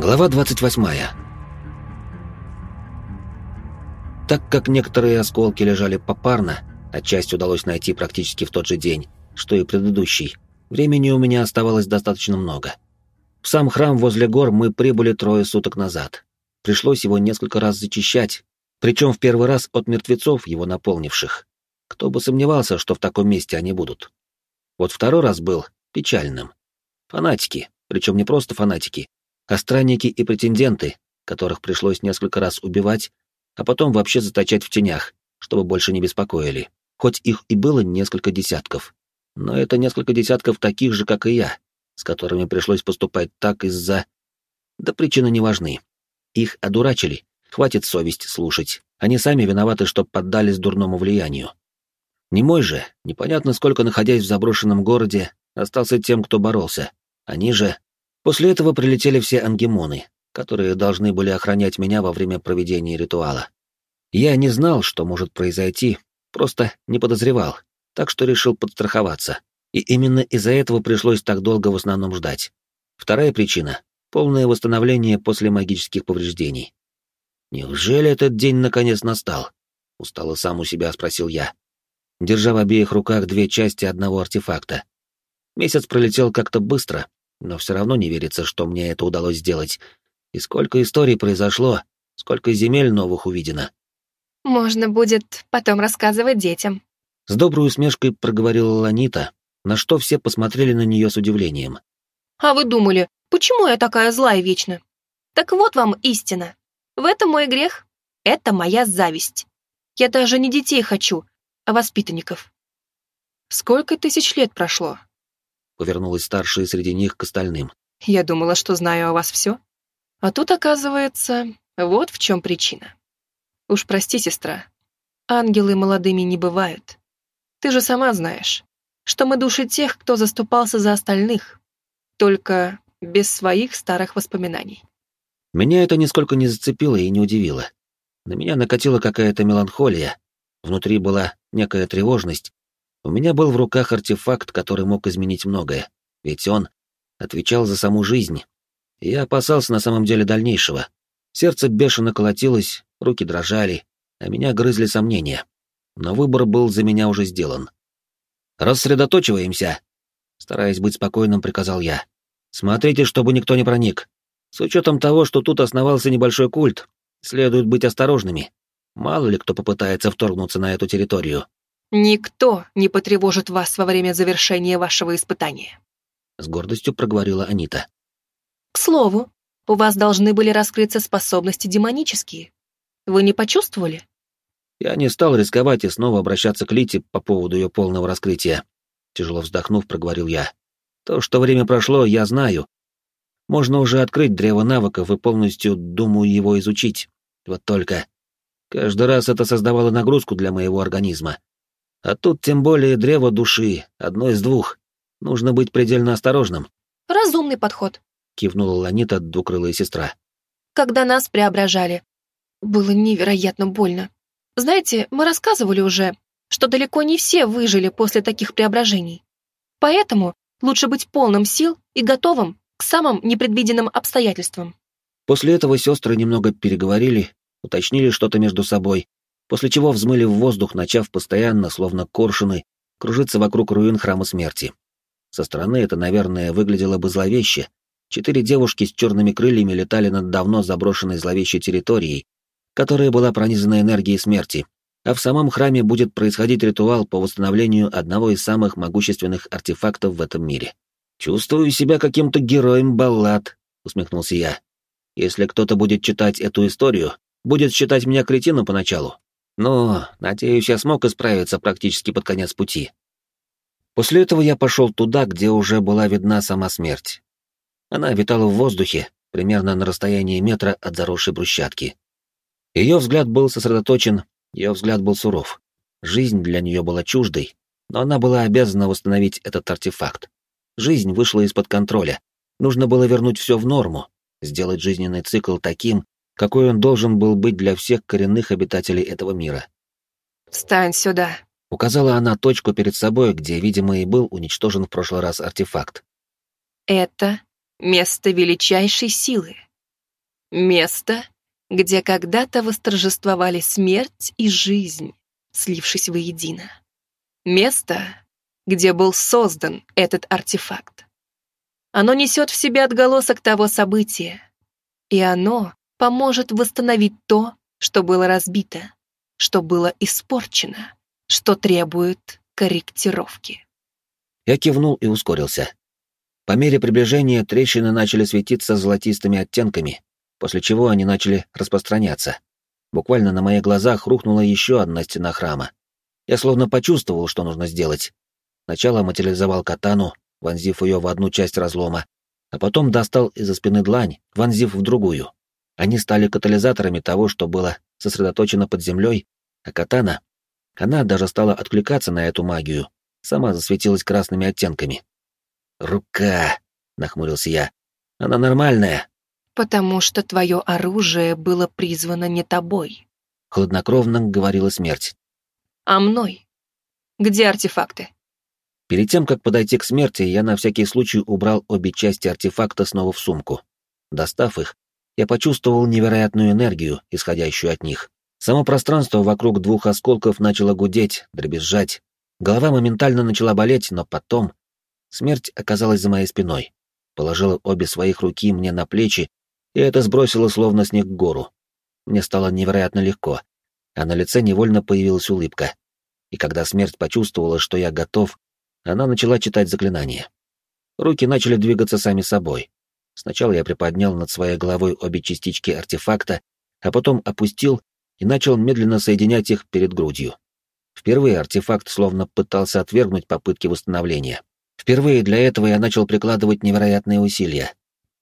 Глава 28. Так как некоторые осколки лежали попарно, а часть удалось найти практически в тот же день, что и предыдущий, времени у меня оставалось достаточно много. В сам храм возле гор мы прибыли трое суток назад. Пришлось его несколько раз зачищать, причем в первый раз от мертвецов, его наполнивших. Кто бы сомневался, что в таком месте они будут. Вот второй раз был печальным. Фанатики, причем не просто фанатики, а странники и претенденты, которых пришлось несколько раз убивать, а потом вообще заточать в тенях, чтобы больше не беспокоили. Хоть их и было несколько десятков. Но это несколько десятков таких же, как и я, с которыми пришлось поступать так из-за... Да причины не важны. Их одурачили, хватит совесть слушать. Они сами виноваты, что поддались дурному влиянию. Не мой же, непонятно сколько находясь в заброшенном городе, остался тем, кто боролся. Они же После этого прилетели все ангемоны, которые должны были охранять меня во время проведения ритуала. Я не знал, что может произойти, просто не подозревал, так что решил подстраховаться. И именно из-за этого пришлось так долго в основном ждать. Вторая причина — полное восстановление после магических повреждений. «Неужели этот день наконец настал?» — устало сам у себя спросил я, держа в обеих руках две части одного артефакта. Месяц пролетел как-то быстро, но все равно не верится, что мне это удалось сделать. И сколько историй произошло, сколько земель новых увидено. Можно будет потом рассказывать детям. С доброй усмешкой проговорила Ланита, на что все посмотрели на нее с удивлением. А вы думали, почему я такая злая вечно? Так вот вам истина. В этом мой грех. Это моя зависть. Я даже не детей хочу, а воспитанников. Сколько тысяч лет прошло? Повернулась старшая среди них к остальным. «Я думала, что знаю о вас все. А тут, оказывается, вот в чем причина. Уж прости, сестра, ангелы молодыми не бывают. Ты же сама знаешь, что мы души тех, кто заступался за остальных, только без своих старых воспоминаний». Меня это нисколько не зацепило и не удивило. На меня накатила какая-то меланхолия. Внутри была некая тревожность, у меня был в руках артефакт, который мог изменить многое, ведь он отвечал за саму жизнь. я опасался на самом деле дальнейшего. Сердце бешено колотилось, руки дрожали, а меня грызли сомнения. Но выбор был за меня уже сделан. «Рассредоточиваемся!» Стараясь быть спокойным, приказал я. «Смотрите, чтобы никто не проник. С учетом того, что тут основался небольшой культ, следует быть осторожными. Мало ли кто попытается вторгнуться на эту территорию. Никто не потревожит вас во время завершения вашего испытания. С гордостью проговорила Анита. К слову, у вас должны были раскрыться способности демонические. Вы не почувствовали? Я не стал рисковать и снова обращаться к Лите по поводу ее полного раскрытия. Тяжело вздохнув, проговорил я. То, что время прошло, я знаю. Можно уже открыть древо навыков и полностью, думаю, его изучить. Вот только... Каждый раз это создавало нагрузку для моего организма. А тут тем более древо души, одно из двух. Нужно быть предельно осторожным. Разумный подход, кивнула Ланита, двукрылая сестра. Когда нас преображали, было невероятно больно. Знаете, мы рассказывали уже, что далеко не все выжили после таких преображений. Поэтому лучше быть полным сил и готовым к самым непредвиденным обстоятельствам. После этого сестры немного переговорили, уточнили что-то между собой, после чего взмыли в воздух, начав постоянно, словно коршуны, кружиться вокруг руин Храма Смерти. Со стороны это, наверное, выглядело бы зловеще. Четыре девушки с черными крыльями летали над давно заброшенной зловещей территорией, которая была пронизана энергией смерти, а в самом храме будет происходить ритуал по восстановлению одного из самых могущественных артефактов в этом мире. «Чувствую себя каким-то героем баллад», — усмехнулся я. «Если кто-то будет читать эту историю, будет считать меня кретином поначалу, но, надеюсь, я смог исправиться практически под конец пути. После этого я пошел туда, где уже была видна сама смерть. Она витала в воздухе, примерно на расстоянии метра от заросшей брусчатки. Ее взгляд был сосредоточен, ее взгляд был суров. Жизнь для нее была чуждой, но она была обязана восстановить этот артефакт. Жизнь вышла из-под контроля. Нужно было вернуть все в норму, сделать жизненный цикл таким, какой он должен был быть для всех коренных обитателей этого мира. «Встань сюда», — указала она точку перед собой, где, видимо, и был уничтожен в прошлый раз артефакт. «Это место величайшей силы. Место, где когда-то восторжествовали смерть и жизнь, слившись воедино. Место, где был создан этот артефакт. Оно несет в себе отголосок того события, и оно поможет восстановить то, что было разбито, что было испорчено, что требует корректировки. Я кивнул и ускорился. По мере приближения трещины начали светиться золотистыми оттенками, после чего они начали распространяться. Буквально на моих глазах рухнула еще одна стена храма. Я словно почувствовал, что нужно сделать. Сначала материализовал катану, вонзив ее в одну часть разлома, а потом достал из-за спины длань, вонзив в другую. Они стали катализаторами того, что было сосредоточено под землей, а катана... Она даже стала откликаться на эту магию, сама засветилась красными оттенками. «Рука!» — нахмурился я. «Она нормальная!» «Потому что твое оружие было призвано не тобой», — хладнокровно говорила смерть. «А мной. Где артефакты?» Перед тем, как подойти к смерти, я на всякий случай убрал обе части артефакта снова в сумку. Достав их, я почувствовал невероятную энергию, исходящую от них. Само пространство вокруг двух осколков начало гудеть, дребезжать. Голова моментально начала болеть, но потом... Смерть оказалась за моей спиной. Положила обе своих руки мне на плечи, и это сбросило словно снег гору. Мне стало невероятно легко, а на лице невольно появилась улыбка. И когда смерть почувствовала, что я готов, она начала читать заклинание. Руки начали двигаться сами собой. Сначала я приподнял над своей головой обе частички артефакта, а потом опустил и начал медленно соединять их перед грудью. Впервые артефакт словно пытался отвергнуть попытки восстановления. Впервые для этого я начал прикладывать невероятные усилия.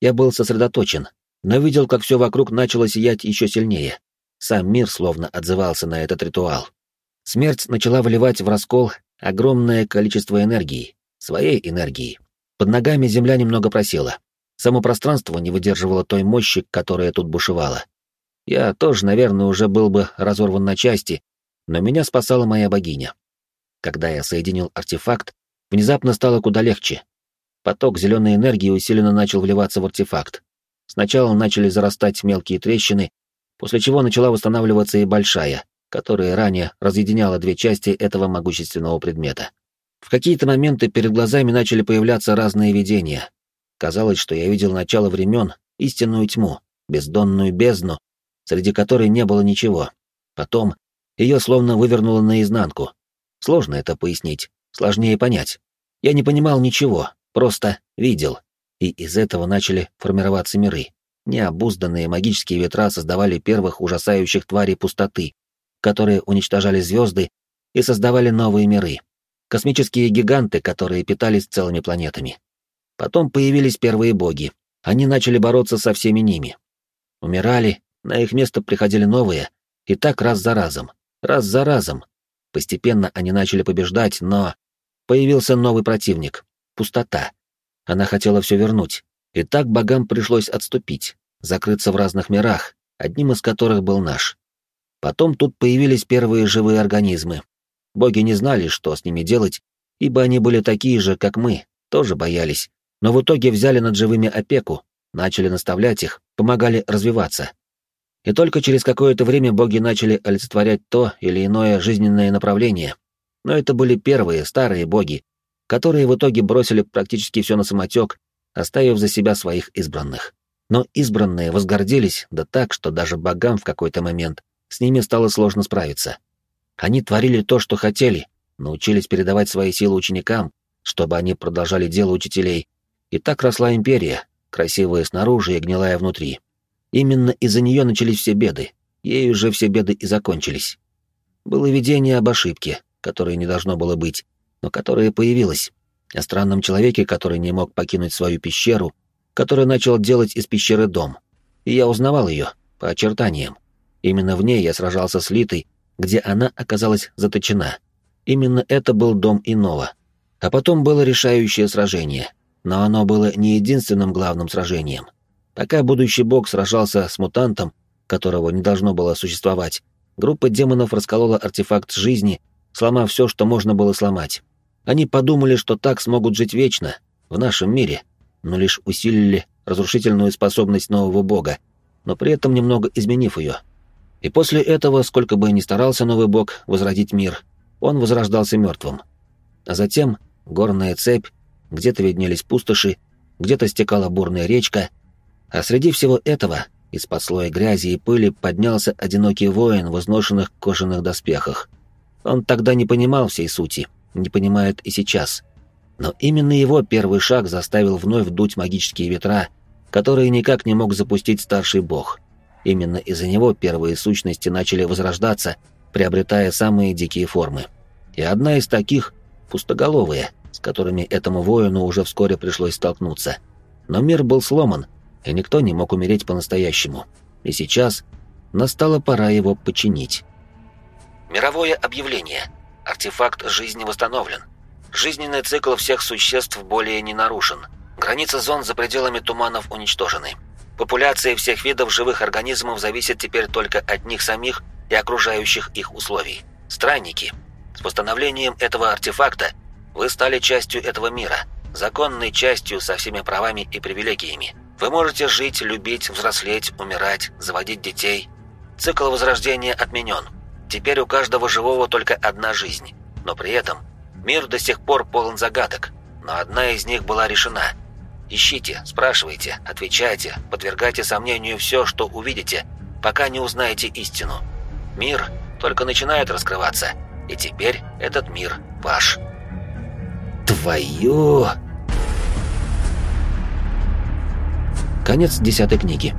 Я был сосредоточен, но видел, как все вокруг начало сиять еще сильнее. Сам мир словно отзывался на этот ритуал. Смерть начала выливать в раскол огромное количество энергии, своей энергии. Под ногами земля немного просела. Само пространство не выдерживало той мощи, которая тут бушевала. Я тоже, наверное, уже был бы разорван на части, но меня спасала моя богиня. Когда я соединил артефакт, внезапно стало куда легче. Поток зеленой энергии усиленно начал вливаться в артефакт. Сначала начали зарастать мелкие трещины, после чего начала восстанавливаться и большая, которая ранее разъединяла две части этого могущественного предмета. В какие-то моменты перед глазами начали появляться разные видения. Казалось, что я видел начало времен, истинную тьму, бездонную бездну, среди которой не было ничего. Потом ее словно вывернуло наизнанку. Сложно это пояснить, сложнее понять. Я не понимал ничего, просто видел. И из этого начали формироваться миры. Необузданные магические ветра создавали первых ужасающих тварей пустоты, которые уничтожали звезды и создавали новые миры. Космические гиганты, которые питались целыми планетами. Потом появились первые боги. Они начали бороться со всеми ними. Умирали, на их место приходили новые, и так раз за разом, раз за разом. Постепенно они начали побеждать, но... Появился новый противник — пустота. Она хотела все вернуть, и так богам пришлось отступить, закрыться в разных мирах, одним из которых был наш. Потом тут появились первые живые организмы. Боги не знали, что с ними делать, ибо они были такие же, как мы, тоже боялись, но в итоге взяли над живыми опеку, начали наставлять их, помогали развиваться. И только через какое-то время боги начали олицетворять то или иное жизненное направление. Но это были первые, старые боги, которые в итоге бросили практически все на самотек, оставив за себя своих избранных. Но избранные возгордились, да так, что даже богам в какой-то момент с ними стало сложно справиться. Они творили то, что хотели, научились передавать свои силы ученикам, чтобы они продолжали дело учителей. И так росла империя, красивая снаружи и гнилая внутри. Именно из-за нее начались все беды, ею же все беды и закончились. Было видение об ошибке, которой не должно было быть, но которое появилось, о странном человеке, который не мог покинуть свою пещеру, который начал делать из пещеры дом. И я узнавал ее по очертаниям. Именно в ней я сражался с Литой, где она оказалась заточена. Именно это был дом иного. А потом было решающее сражение. Но оно было не единственным главным сражением. Пока будущий бог сражался с мутантом, которого не должно было существовать, группа демонов расколола артефакт жизни, сломав все, что можно было сломать. Они подумали, что так смогут жить вечно, в нашем мире, но лишь усилили разрушительную способность нового бога, но при этом немного изменив ее. И после этого, сколько бы ни старался новый бог возродить мир, он возрождался мертвым. А затем горная цепь, где-то виднелись пустоши, где-то стекала бурная речка, а среди всего этого, из-под слоя грязи и пыли, поднялся одинокий воин в изношенных кожаных доспехах. Он тогда не понимал всей сути, не понимает и сейчас. Но именно его первый шаг заставил вновь дуть магические ветра, которые никак не мог запустить старший бог. Именно из-за него первые сущности начали возрождаться, приобретая самые дикие формы. И одна из таких — пустоголовые, с которыми этому воину уже вскоре пришлось столкнуться. Но мир был сломан, и никто не мог умереть по-настоящему. И сейчас настала пора его починить. Мировое объявление. Артефакт жизни восстановлен. Жизненный цикл всех существ более не нарушен. Границы зон за пределами туманов уничтожены. Популяция всех видов живых организмов зависит теперь только от них самих и окружающих их условий. Странники. С восстановлением этого артефакта вы стали частью этого мира, законной частью со всеми правами и привилегиями. Вы можете жить, любить, взрослеть, умирать, заводить детей. Цикл возрождения отменен. Теперь у каждого живого только одна жизнь. Но при этом мир до сих пор полон загадок. Но одна из них была решена. Ищите, спрашивайте, отвечайте, подвергайте сомнению все, что увидите, пока не узнаете истину. Мир только начинает раскрываться, и теперь этот мир ваш. Твою... Конец десятой книги.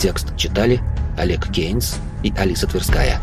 Текст читали Олег Кейнс и Алиса Тверская.